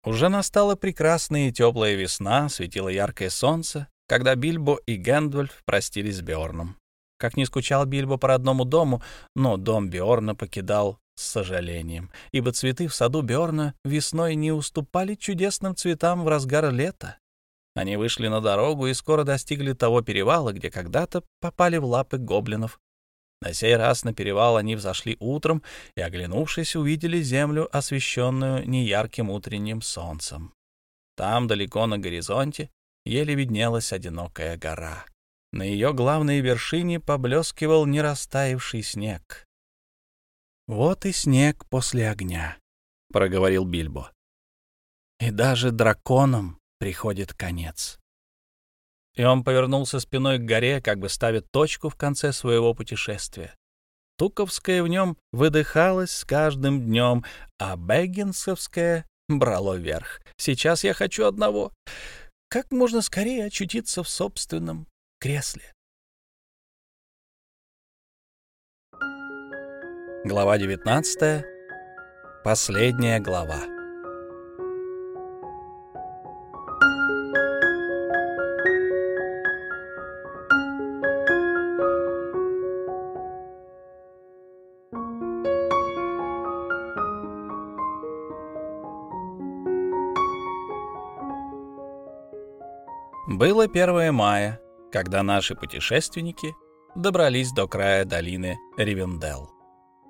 Уже настала прекрасная и теплая весна, светило яркое солнце, когда Бильбо и Гэндальф простились с Беорном. Как не скучал Бильбо по родному дому, но дом Беорна покидал с сожалением, ибо цветы в саду Беорна весной не уступали чудесным цветам в разгар лета. Они вышли на дорогу и скоро достигли того перевала, где когда-то попали в лапы гоблинов. На сей раз на перевал они взошли утром и, оглянувшись, увидели землю, освещенную неярким утренним солнцем. Там, далеко на горизонте, еле виднелась одинокая гора. На ее главной вершине поблескивал не снег. «Вот и снег после огня», — проговорил Бильбо. «И даже драконам приходит конец». И он повернулся спиной к горе, как бы ставя точку в конце своего путешествия. Туковское в нем выдыхалось с каждым днем, а Бэггинсовское брало верх. «Сейчас я хочу одного как можно скорее очутиться в собственном кресле. Глава 19. Последняя глава. Было 1 мая, когда наши путешественники добрались до края долины Ривенделл,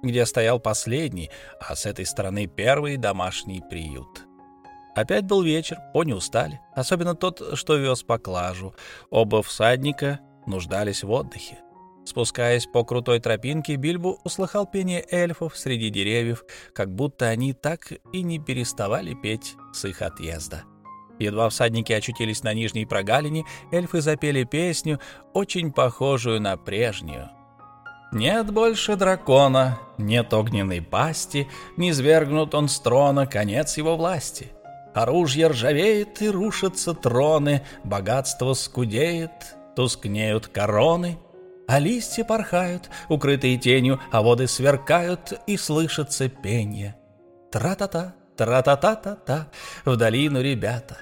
где стоял последний, а с этой стороны первый домашний приют. Опять был вечер, пони устали, особенно тот, что вез поклажу. Оба всадника нуждались в отдыхе. Спускаясь по крутой тропинке, Бильбу услыхал пение эльфов среди деревьев, как будто они так и не переставали петь с их отъезда. — Едва всадники очутились на нижней прогалине, эльфы запели песню, очень похожую на прежнюю. Нет больше дракона, нет огненной пасти, не свергнут он с трона, конец его власти. Оружье ржавеет и рушатся троны, богатство скудеет, тускнеют короны, а листья порхают, укрытые тенью, а воды сверкают и слышится пение. Тра-та-та!» -та тра-та-та-та-та, в долину ребята.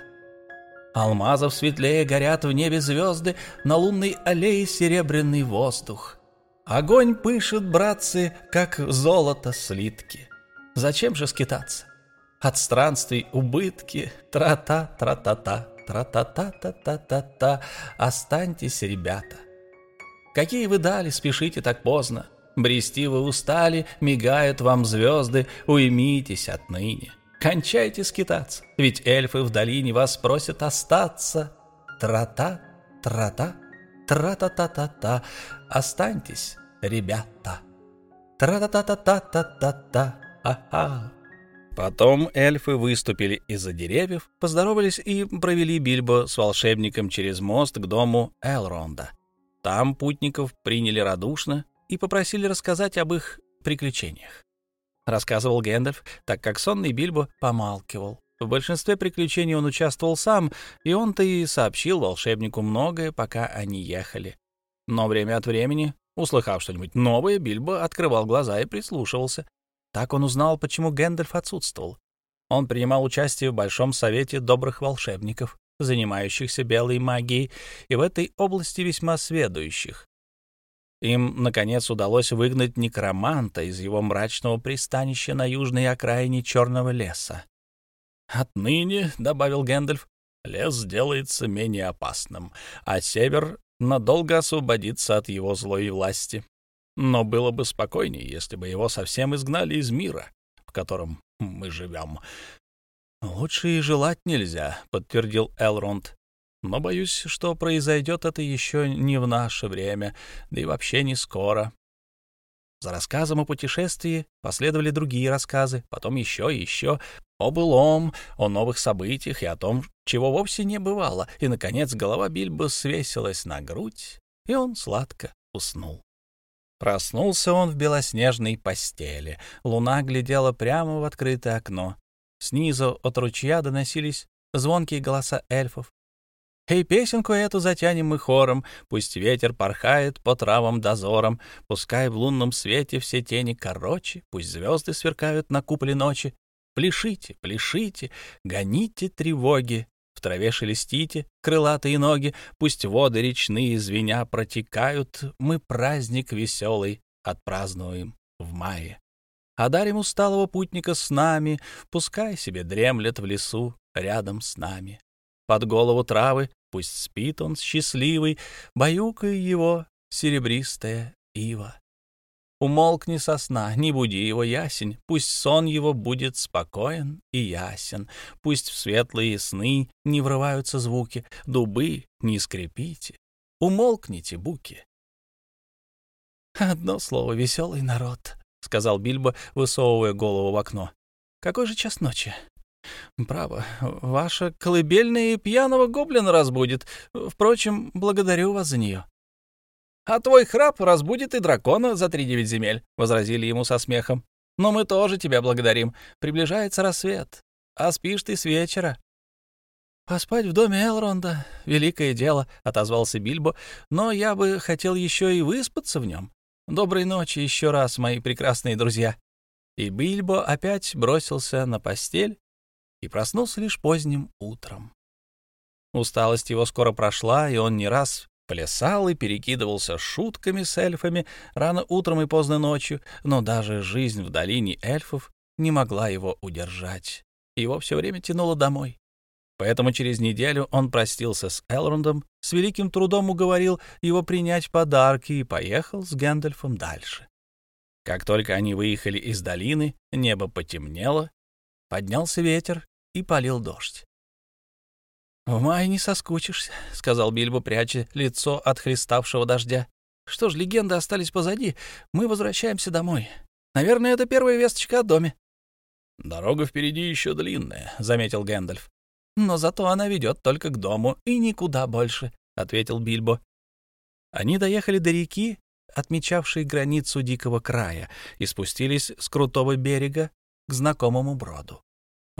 Алмазов светлее горят в небе звезды, на лунной аллее серебряный воздух. Огонь пышет, братцы, как золото слитки. Зачем же скитаться? От странствий убытки, тра-та-тра-та-та, тра-та-та-та-та-та-та, останьтесь, ребята. Какие вы дали, спешите так поздно. Брести вы устали, мигают вам звезды, уймитесь отныне. Кончайте скитаться, ведь эльфы в долине вас просят остаться. Тра-та, тра-та, тра-та-та-та-та. Останьтесь, ребята. Тра-та-та-та-та-та-та. Ага. Потом эльфы выступили из-за деревьев, поздоровались и провели Бильбо с волшебником через мост к дому Элронда. Там путников приняли радушно и попросили рассказать об их приключениях рассказывал Гэндальф, так как сонный Бильбо помалкивал. В большинстве приключений он участвовал сам, и он-то и сообщил волшебнику многое, пока они ехали. Но время от времени, услыхав что-нибудь новое, Бильбо открывал глаза и прислушивался. Так он узнал, почему Гэндальф отсутствовал. Он принимал участие в Большом Совете Добрых Волшебников, занимающихся белой магией, и в этой области весьма сведущих. Им, наконец, удалось выгнать некроманта из его мрачного пристанища на южной окраине Черного леса. «Отныне», — добавил Гэндальф, — «лес сделается менее опасным, а север надолго освободится от его злой власти. Но было бы спокойнее, если бы его совсем изгнали из мира, в котором мы живем». «Лучше и желать нельзя», — подтвердил Элронд но боюсь, что произойдет это еще не в наше время, да и вообще не скоро. За рассказом о путешествии последовали другие рассказы, потом еще и еще о былом, о новых событиях и о том, чего вовсе не бывало, и, наконец, голова Бильбо свесилась на грудь, и он сладко уснул. Проснулся он в белоснежной постели. Луна глядела прямо в открытое окно. Снизу от ручья доносились звонкие голоса эльфов, Пей песенку эту затянем мы хором, пусть ветер порхает по травам дозором, пускай в лунном свете все тени короче, пусть звезды сверкают на куполе ночи. Пляшите, пляшите, гоните тревоги, в траве шелестите крылатые ноги, пусть воды речные звеня протекают, мы праздник веселый отпразднуем в мае. Одарим усталого путника с нами, пускай себе дремлет в лесу рядом с нами под голову травы, пусть спит он счастливый, баюкая его серебристая ива. Умолкни сосна, не буди его ясень, пусть сон его будет спокоен и ясен, пусть в светлые сны не врываются звуки, дубы не скрипите, умолкните буки. «Одно слово, веселый народ», — сказал Бильбо, высовывая голову в окно. «Какой же час ночи?» Право, ваша колыбельная и пьяного гоблина разбудит. Впрочем, благодарю вас за нее. «А твой храп разбудит и дракона за три девять земель», — возразили ему со смехом. «Но мы тоже тебя благодарим. Приближается рассвет. А спишь ты с вечера». «Поспать в доме Элронда — великое дело», — отозвался Бильбо, «но я бы хотел еще и выспаться в нем. Доброй ночи еще раз, мои прекрасные друзья». И Бильбо опять бросился на постель, и проснулся лишь поздним утром. Усталость его скоро прошла, и он не раз плясал и перекидывался шутками с эльфами рано утром и поздно ночью, но даже жизнь в долине эльфов не могла его удержать. Его все время тянуло домой. Поэтому через неделю он простился с Элрондом, с великим трудом уговорил его принять подарки и поехал с Гэндальфом дальше. Как только они выехали из долины, небо потемнело, поднялся ветер, и полил дождь. «В мае не соскучишься», — сказал Бильбо, пряча лицо от хлеставшего дождя. «Что ж, легенды остались позади. Мы возвращаемся домой. Наверное, это первая весточка о доме».
«Дорога впереди еще длинная», — заметил Гэндальф.
«Но зато она ведет только к дому и никуда больше», — ответил Бильбо. Они доехали до реки, отмечавшей границу дикого края, и спустились с крутого берега к знакомому броду.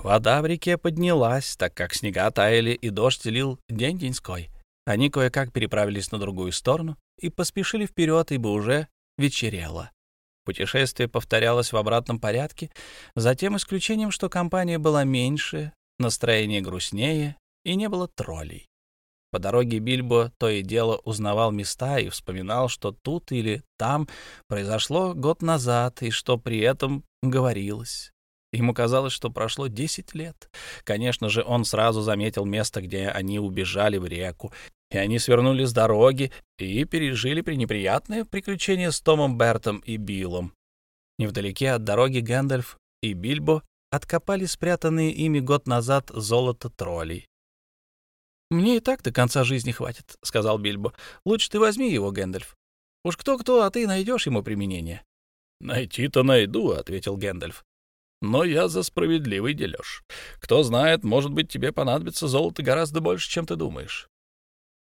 Вода в реке поднялась, так как снега таяли и дождь лил день-деньской. Они кое-как переправились на другую сторону и поспешили вперед, ибо уже вечерело. Путешествие повторялось в обратном порядке, за тем исключением, что компания была меньше, настроение грустнее и не было троллей. По дороге Бильбо то и дело узнавал места и вспоминал, что тут или там произошло год назад и что при этом говорилось. Ему казалось, что прошло 10 лет. Конечно же, он сразу заметил место, где они убежали в реку, и они свернули с дороги и пережили пренеприятное приключение с Томом Бертом и Биллом. Невдалеке от дороги Гэндальф и Бильбо откопали спрятанные ими год назад золото троллей. «Мне и так до конца жизни хватит», — сказал Бильбо. «Лучше ты возьми его, Гэндальф. Уж кто-кто, а ты найдешь ему применение».
«Найти-то найду», — ответил Гэндальф но я за справедливый делёж. Кто знает, может быть, тебе понадобится золото гораздо больше, чем ты думаешь».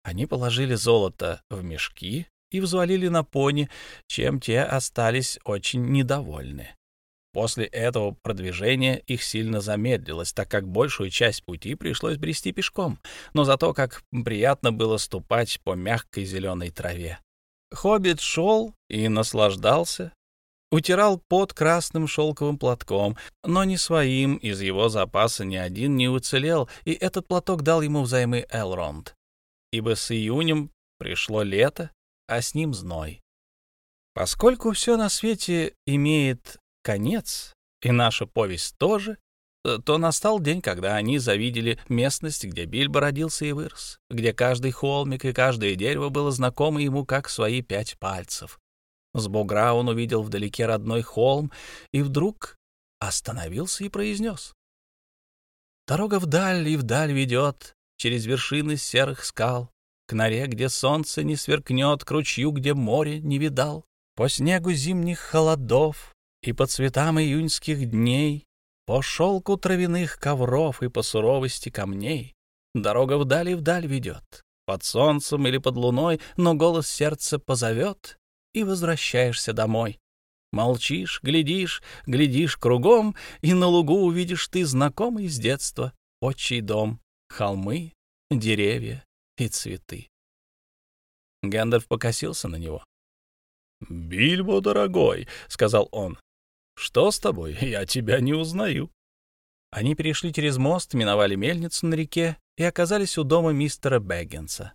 Они положили золото в мешки и взвалили на пони, чем те остались очень недовольны. После этого продвижение их сильно замедлилось, так как большую часть пути пришлось брести пешком, но зато как приятно было ступать по мягкой зеленой траве. Хоббит шел и наслаждался Утирал под красным шелковым платком, но не своим, из его запаса ни один не уцелел, и этот платок дал ему взаймы Элронд. Ибо с июнем пришло лето, а с ним зной. Поскольку все на свете имеет конец, и наша повесть тоже, то настал день, когда они завидели местность, где Бильбо родился и вырос, где каждый холмик и каждое дерево было знакомо ему как свои пять пальцев, с бугра он увидел вдалеке родной холм и вдруг остановился и произнес. «Дорога вдаль и вдаль ведет, через вершины серых скал, к норе, где солнце не сверкнет, к ручью, где море не видал, по снегу зимних холодов и по цветам июньских дней, по шелку травяных ковров и по суровости камней. Дорога вдаль и вдаль ведет, под солнцем или под луной, но голос сердца позовет, и возвращаешься домой. Молчишь, глядишь, глядишь кругом, и на лугу увидишь ты знакомый с детства отчий дом, холмы, деревья и цветы. Гэндальф покосился на него.
«Бильбо, дорогой», — сказал он, — «что с тобой? Я тебя не узнаю».
Они перешли через мост, миновали мельницу на реке и оказались у дома мистера Бэггинса.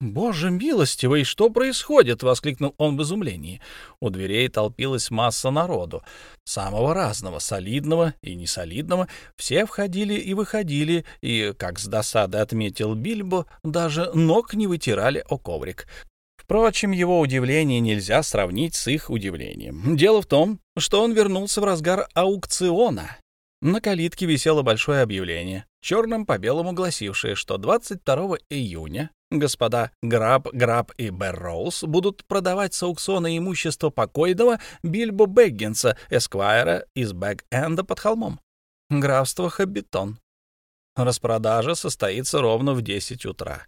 «Боже милостивый, что происходит?» — воскликнул он в изумлении. У дверей толпилась масса народу, самого разного, солидного и несолидного. Все входили и выходили, и, как с досады отметил Бильбо, даже ног не вытирали о коврик. Впрочем, его удивление нельзя сравнить с их удивлением. Дело в том, что он вернулся в разгар аукциона. На калитке висело большое объявление черным по белому гласившие, что 22 июня господа Граб, Граб и Берроуз будут продавать с аукциона имущество покойного Бильбо Бэггинса, эсквайра из Бэг-Энда под холмом. Графство Хаббитон. Распродажа состоится ровно в 10 утра.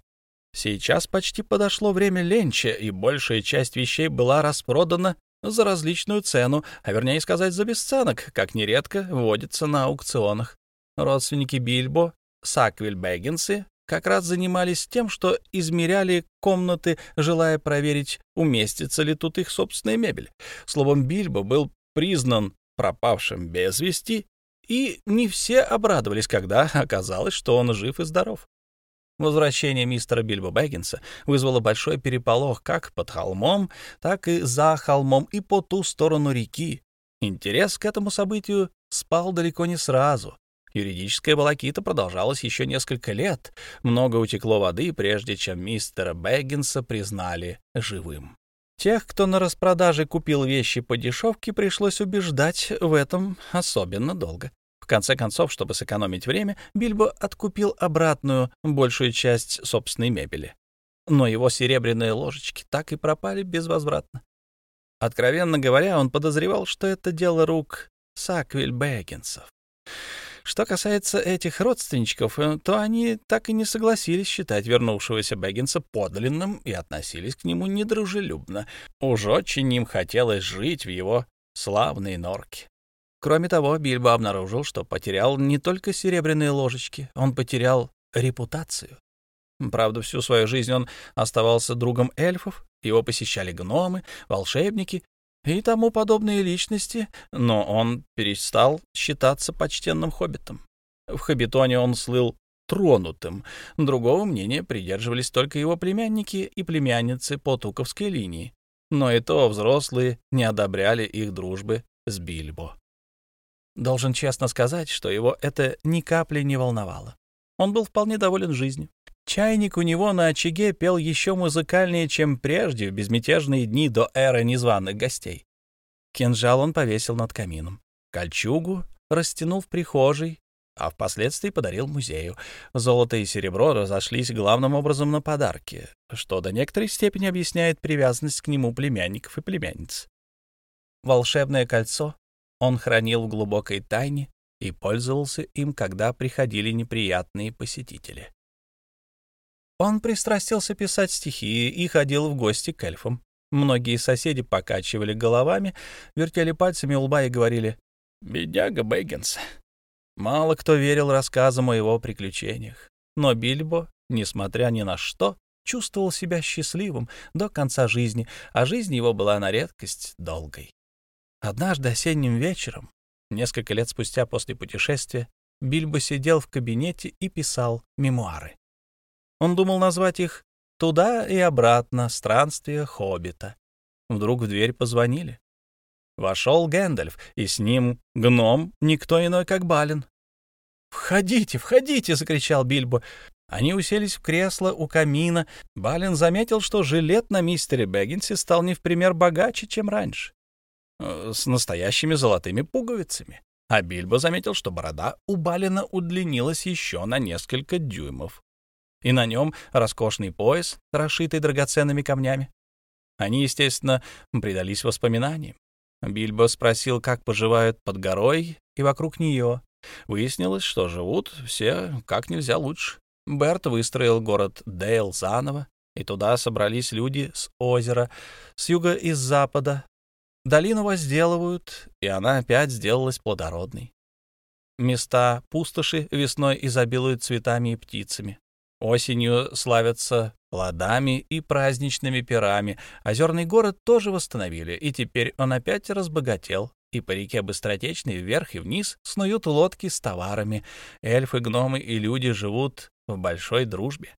Сейчас почти подошло время ленча, и большая часть вещей была распродана за различную цену, а вернее сказать, за бесценок, как нередко вводится на аукционах. Родственники Бильбо, Саквиль Бэггинсы как раз занимались тем, что измеряли комнаты, желая проверить, уместится ли тут их собственная мебель. Словом, Бильбо был признан пропавшим без вести, и не все обрадовались, когда оказалось, что он жив и здоров. Возвращение мистера Бильбо Бэггинса вызвало большой переполох как под холмом, так и за холмом и по ту сторону реки. Интерес к этому событию спал далеко не сразу, Юридическая балакита продолжалась еще несколько лет. Много утекло воды, прежде чем мистера Бэггинса признали живым. Тех, кто на распродаже купил вещи по дешевке, пришлось убеждать в этом особенно долго. В конце концов, чтобы сэкономить время, Бильбо откупил обратную, большую часть собственной мебели. Но его серебряные ложечки так и пропали безвозвратно. Откровенно говоря, он подозревал, что это дело рук Саквиль Бэггинсов. Что касается этих родственничков, э, то они так и не согласились считать вернувшегося Бэггинса подлинным и относились к нему недружелюбно. Уж очень им хотелось жить в его славной норке. Кроме того, Бильбо обнаружил, что потерял не только серебряные ложечки, он потерял репутацию. Правда, всю свою жизнь он оставался другом эльфов, его посещали гномы, волшебники, и тому подобные личности, но он перестал считаться почтенным хоббитом. В Хоббитоне он слыл тронутым. Другого мнения придерживались только его племянники и племянницы по Туковской линии. Но и то взрослые не одобряли их дружбы с Бильбо. Должен честно сказать, что его это ни капли не волновало. Он был вполне доволен жизнью. Чайник у него на очаге пел еще музыкальнее, чем прежде, в безмятежные дни до эры незваных гостей. Кинжал он повесил над камином. Кольчугу растянул в прихожей, а впоследствии подарил музею. Золото и серебро разошлись главным образом на подарки, что до некоторой степени объясняет привязанность к нему племянников и племянниц. Волшебное кольцо он хранил в глубокой тайне и пользовался им, когда приходили неприятные посетители. Он пристрастился писать стихи и ходил в гости к эльфам. Многие соседи покачивали головами, вертели пальцами у лба и говорили «Бедяга Бэггинс». Мало кто верил рассказам о его приключениях. Но Бильбо, несмотря ни на что, чувствовал себя счастливым до конца жизни, а жизнь его была на редкость долгой. Однажды осенним вечером, несколько лет спустя после путешествия, Бильбо сидел в кабинете и писал мемуары. Он думал назвать их «Туда и обратно. Странствие хоббита». Вдруг в дверь позвонили. Вошел Гэндальф, и с ним гном никто иной, как Балин. «Входите, входите!» — закричал Бильбо. Они уселись в кресло у камина. Балин заметил, что жилет на мистере Бэггинсе стал не в пример богаче, чем раньше, э, с настоящими золотыми пуговицами. А Бильбо заметил, что борода у Балина удлинилась еще на несколько дюймов и на нем роскошный пояс, расшитый драгоценными камнями. Они, естественно, предались воспоминаниям. Бильбо спросил, как поживают под горой и вокруг нее. Выяснилось, что живут все как нельзя лучше. Берт выстроил город Дейл заново, и туда собрались люди с озера, с юга и с запада. Долину возделывают, и она опять сделалась плодородной. Места пустоши весной изобилуют цветами и птицами. Осенью славятся плодами и праздничными пирами. А Озерный город тоже восстановили, и теперь он опять разбогател. И по реке Быстротечной вверх и вниз снуют лодки с товарами. Эльфы, гномы и люди живут в большой дружбе.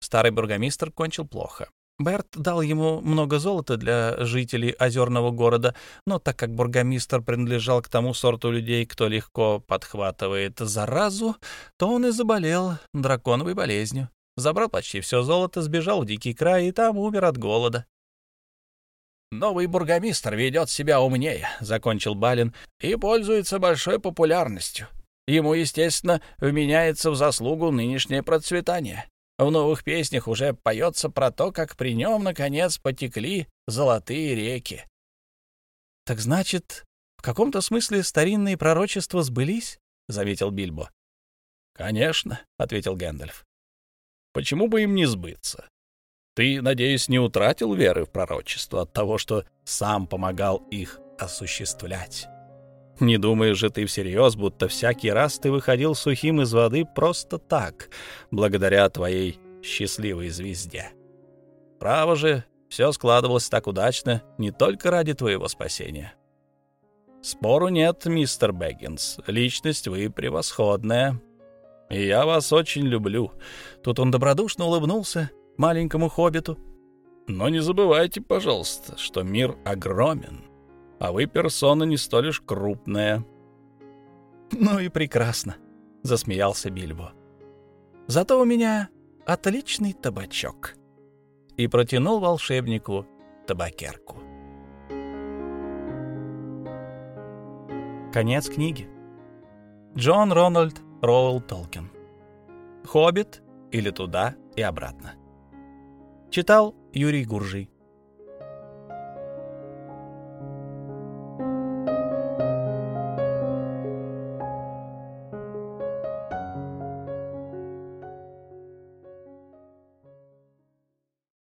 Старый бургомистр кончил плохо. Берт дал ему много золота для жителей озерного города, но так как бургомистр принадлежал к тому сорту людей, кто легко подхватывает заразу, то он и заболел драконовой болезнью. Забрал почти все золото, сбежал в дикий край и там умер от голода.
«Новый бургомистр ведет себя умнее», — закончил Балин, — «и пользуется большой популярностью. Ему, естественно, вменяется в заслугу нынешнее процветание». В новых песнях уже поется про то, как при нем, наконец, потекли золотые реки.
— Так значит, в каком-то смысле старинные пророчества сбылись? — заметил Бильбо.
— Конечно, — ответил Гэндальф. — Почему бы им не сбыться? Ты, надеюсь, не утратил веры в пророчество от того, что сам помогал их осуществлять.
Не думаешь же ты всерьез, будто всякий раз ты выходил сухим из воды просто так, благодаря твоей счастливой звезде. Право же, все складывалось так удачно не только ради твоего спасения. Спору нет, мистер Бэггинс, личность вы превосходная. И я вас очень люблю. Тут он добродушно улыбнулся маленькому хоббиту. Но не забывайте, пожалуйста, что мир огромен. — а вы персона не столь уж крупная». «Ну и прекрасно», — засмеялся Бильбо. «Зато у меня отличный табачок». И протянул волшебнику табакерку. Конец книги. Джон Рональд Роуэлл Толкин. «Хоббит» или «Туда и обратно». Читал Юрий Гуржий.